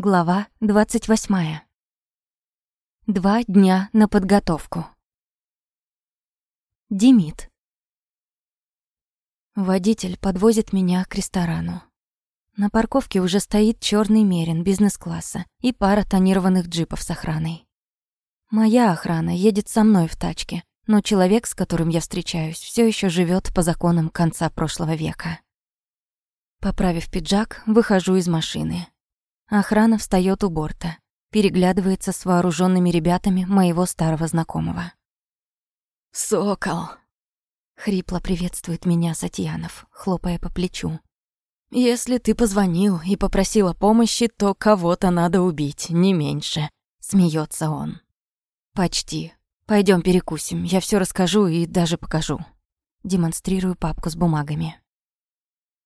Глава 28. Два дня на подготовку. Димит. Водитель подвозит меня к ресторану. На парковке уже стоит черный мерин бизнес-класса и пара тонированных джипов с охраной. Моя охрана едет со мной в тачке, но человек, с которым я встречаюсь, все еще живет по законам конца прошлого века. Поправив пиджак, выхожу из машины. Охрана встает у борта, переглядывается с вооруженными ребятами моего старого знакомого. «Сокол!» — хрипло приветствует меня Сатьянов, хлопая по плечу. «Если ты позвонил и попросила помощи, то кого-то надо убить, не меньше», — смеется он. «Почти. Пойдем перекусим, я все расскажу и даже покажу». Демонстрирую папку с бумагами.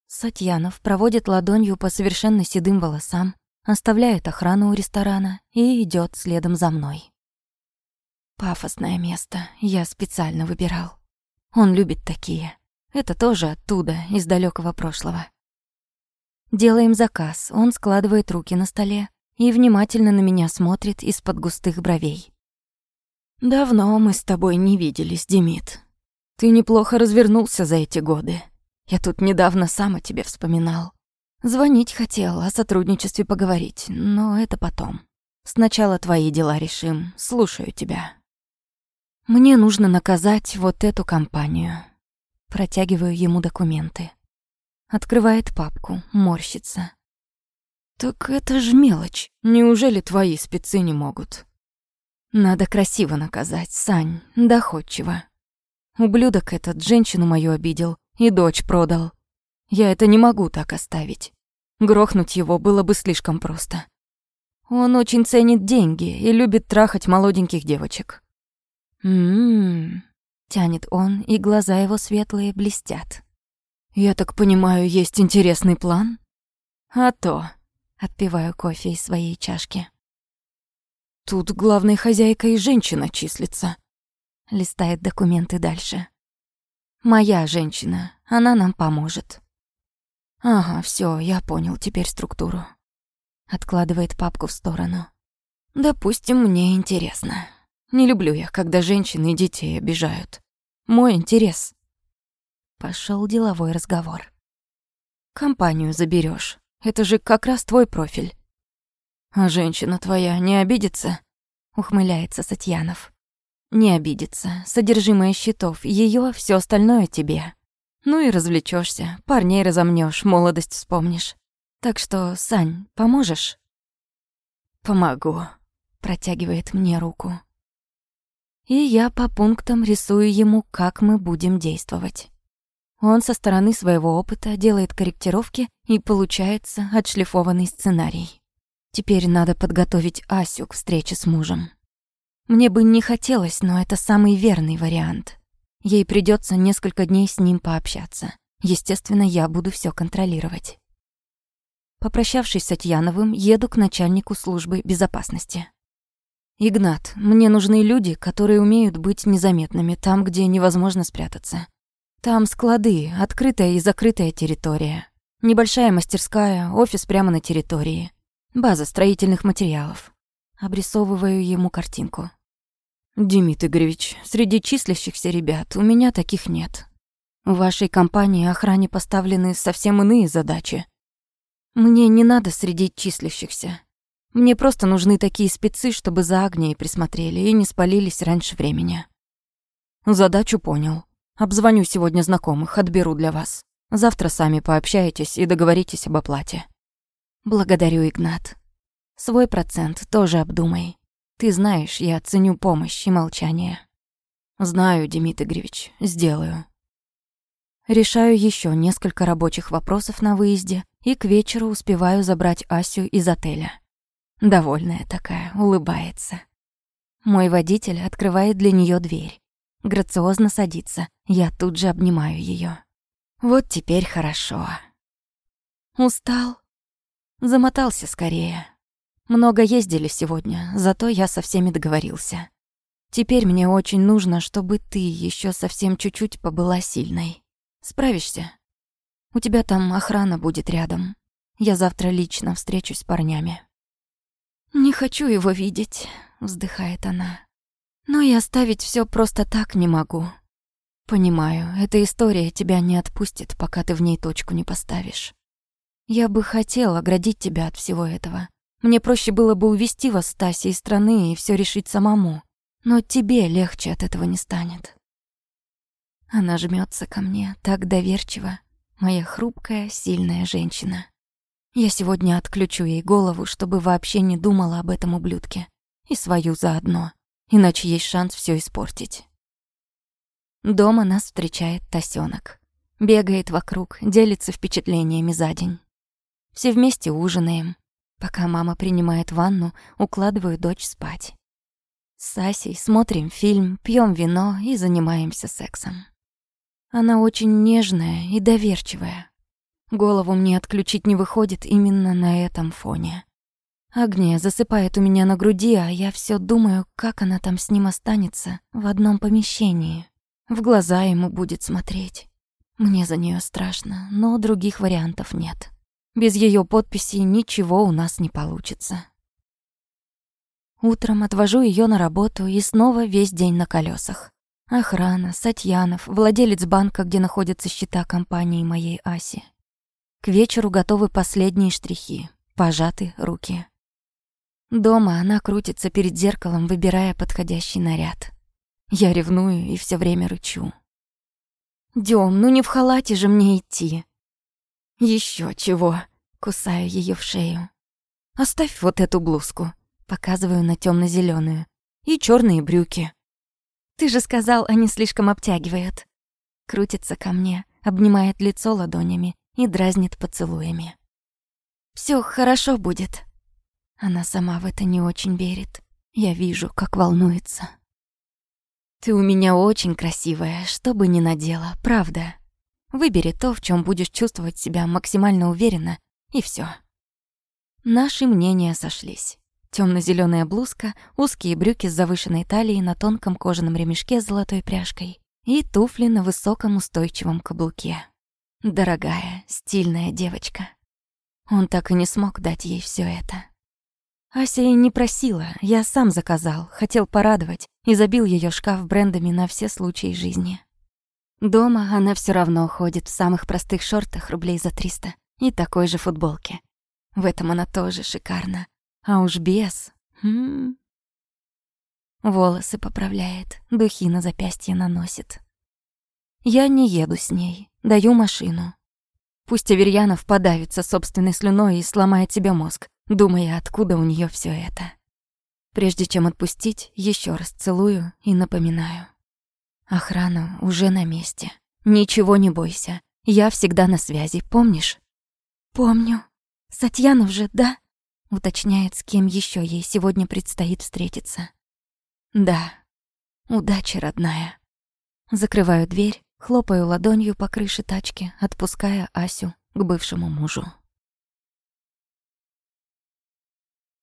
Сатьянов проводит ладонью по совершенно седым волосам, оставляет охрану у ресторана и идет следом за мной. Пафосное место я специально выбирал. Он любит такие. Это тоже оттуда, из далекого прошлого. Делаем заказ, он складывает руки на столе и внимательно на меня смотрит из-под густых бровей. «Давно мы с тобой не виделись, Демид. Ты неплохо развернулся за эти годы. Я тут недавно сам о тебе вспоминал. Звонить хотел, о сотрудничестве поговорить, но это потом. Сначала твои дела решим. Слушаю тебя. Мне нужно наказать вот эту компанию. Протягиваю ему документы. Открывает папку, морщится. Так это ж мелочь. Неужели твои спецы не могут? Надо красиво наказать, Сань, доходчиво. Ублюдок этот женщину мою обидел и дочь продал. Я это не могу так оставить. Грохнуть его было бы слишком просто. Он очень ценит деньги и любит трахать молоденьких девочек. Мм. Тянет он, и глаза его светлые блестят. Я так понимаю, есть интересный план? А то. Отпиваю кофе из своей чашки. Тут главной хозяйкой женщина числится. Листает документы дальше. Моя женщина, она нам поможет. Ага, все, я понял теперь структуру. Откладывает папку в сторону. Допустим, мне интересно. Не люблю я, когда женщины и детей обижают. Мой интерес. Пошел деловой разговор. Компанию заберешь. Это же как раз твой профиль. А женщина твоя не обидится? Ухмыляется Сатьянов. Не обидится. Содержимое счетов, ее, все остальное тебе. Ну и развлечешься, парней разомнешь, молодость вспомнишь. Так что, Сань, поможешь? Помогу, протягивает мне руку. И я по пунктам рисую ему, как мы будем действовать. Он со стороны своего опыта делает корректировки, и получается отшлифованный сценарий. Теперь надо подготовить Асю к встрече с мужем. Мне бы не хотелось, но это самый верный вариант. Ей придется несколько дней с ним пообщаться. Естественно, я буду все контролировать. Попрощавшись с Атьяновым, еду к начальнику службы безопасности. «Игнат, мне нужны люди, которые умеют быть незаметными там, где невозможно спрятаться. Там склады, открытая и закрытая территория. Небольшая мастерская, офис прямо на территории. База строительных материалов. Обрисовываю ему картинку. «Демид Игоревич, среди числящихся ребят у меня таких нет. В вашей компании охране поставлены совсем иные задачи. Мне не надо среди числящихся. Мне просто нужны такие спецы, чтобы за Агнией присмотрели и не спалились раньше времени». «Задачу понял. Обзвоню сегодня знакомых, отберу для вас. Завтра сами пообщаетесь и договоритесь об оплате». «Благодарю, Игнат. Свой процент тоже обдумай. Ты знаешь, я ценю помощь и молчание. Знаю, Демид Игоревич, сделаю. Решаю еще несколько рабочих вопросов на выезде и к вечеру успеваю забрать Асю из отеля. Довольная такая, улыбается. Мой водитель открывает для нее дверь. Грациозно садится, я тут же обнимаю ее. Вот теперь хорошо. Устал? Замотался скорее. Много ездили сегодня, зато я со всеми договорился. Теперь мне очень нужно, чтобы ты еще совсем чуть-чуть побыла сильной. Справишься? У тебя там охрана будет рядом. Я завтра лично встречусь с парнями. «Не хочу его видеть», — вздыхает она. «Но и оставить все просто так не могу. Понимаю, эта история тебя не отпустит, пока ты в ней точку не поставишь. Я бы хотела оградить тебя от всего этого. Мне проще было бы увести вас, Стаси, из страны и все решить самому. Но тебе легче от этого не станет. Она жмется ко мне так доверчиво, моя хрупкая, сильная женщина. Я сегодня отключу ей голову, чтобы вообще не думала об этом ублюдке. И свою заодно, иначе есть шанс все испортить. Дома нас встречает Тасёнок. Бегает вокруг, делится впечатлениями за день. Все вместе ужинаем. Пока мама принимает ванну, укладываю дочь спать. С Асей смотрим фильм, пьем вино и занимаемся сексом. Она очень нежная и доверчивая. Голову мне отключить не выходит именно на этом фоне. Агния засыпает у меня на груди, а я все думаю, как она там с ним останется в одном помещении. В глаза ему будет смотреть. Мне за нее страшно, но других вариантов нет. Без ее подписи ничего у нас не получится. Утром отвожу ее на работу и снова весь день на колесах. Охрана, Сатьянов, владелец банка, где находятся счета компании моей Аси. К вечеру готовы последние штрихи, пожаты руки. Дома она крутится перед зеркалом, выбирая подходящий наряд. Я ревную и все время рычу. «Дём, ну не в халате же мне идти!» Еще чего!» — кусаю ее в шею. «Оставь вот эту блузку!» Показываю на темно зеленую И черные брюки. Ты же сказал, они слишком обтягивают. Крутится ко мне, обнимает лицо ладонями и дразнит поцелуями. Все хорошо будет. Она сама в это не очень верит. Я вижу, как волнуется. Ты у меня очень красивая, что бы ни надела, правда. Выбери то, в чем будешь чувствовать себя максимально уверенно, и все. Наши мнения сошлись. Темно-зеленая блузка, узкие брюки с завышенной талией на тонком кожаном ремешке с золотой пряжкой и туфли на высоком устойчивом каблуке. Дорогая, стильная девочка. Он так и не смог дать ей все это. Ася и не просила, я сам заказал, хотел порадовать и забил ее шкаф брендами на все случаи жизни. Дома она все равно ходит в самых простых шортах рублей за 300 и такой же футболке. В этом она тоже шикарна. А уж без... Хм... Волосы поправляет, духи на запястье наносит. Я не еду с ней, даю машину. Пусть Аверьянов подавится собственной слюной и сломает себе мозг, думая, откуда у нее все это. Прежде чем отпустить, еще раз целую и напоминаю. Охрана уже на месте. Ничего не бойся. Я всегда на связи, помнишь? Помню. Сатьянов же, да? Уточняет, с кем еще ей сегодня предстоит встретиться. Да. Удачи, родная. Закрываю дверь, хлопаю ладонью по крыше тачки, отпуская Асю к бывшему мужу.